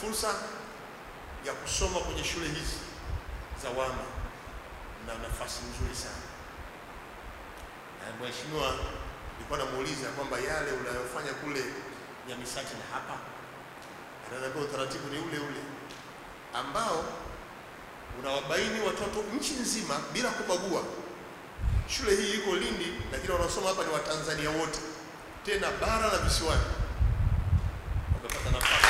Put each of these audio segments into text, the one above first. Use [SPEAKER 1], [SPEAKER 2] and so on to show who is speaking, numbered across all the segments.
[SPEAKER 1] fursa ya kusoma kwenye shule hizi za wama na nafasi nzuri sana. Na mheshimiwa, nilikuwa namuuliza kwamba yale unayofanya kule Nyamisati na hapa, ananiambia utaratibu ni ule ule ambao unawabaini watoto nchi nzima bila kubagua. Shule hii iko Lindi, lakini wanaosoma hapa ni Watanzania wote, tena bara na visiwani, wamepata nafasi.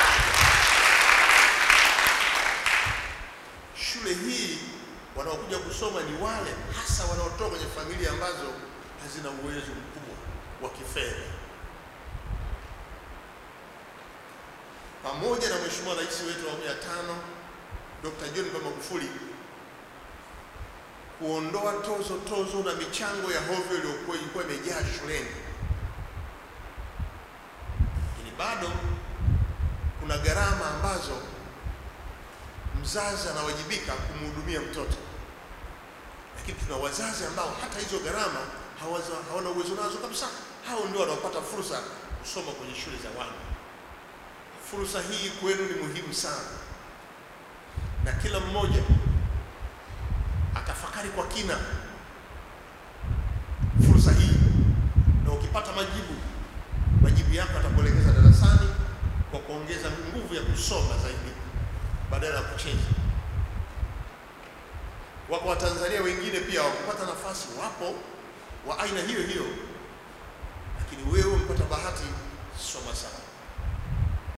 [SPEAKER 1] Shule hii wanaokuja kusoma ni wale hasa wanaotoka kwenye familia ambazo hazina uwezo mkubwa wa kifedha. Pamoja na Mheshimiwa Rais wetu wa awamu ya tano Dr. John Pombe Magufuli kuondoa tozo tozo na michango ya hovyo iliyokuwa ilikuwa imejaa shuleni, lakini bado kuna gharama ambazo mzazi anawajibika kumhudumia mtoto, lakini tuna wazazi ambao hata hizo gharama hawana uwezo nazo kabisa. Hao ndio wanaopata fursa kusoma kwenye shule za wana. Fursa hii kwenu ni muhimu sana, na kila mmoja atafakari kwa kina fursa hii, na ukipata majibu, majibu yako atakuelekeza darasani kwa kuongeza nguvu ya kusoma zaidi badala ya kucheza. Wako Watanzania wengine pia wakupata nafasi, wapo wa aina hiyo hiyo, lakini wewe umepata bahati, soma sana.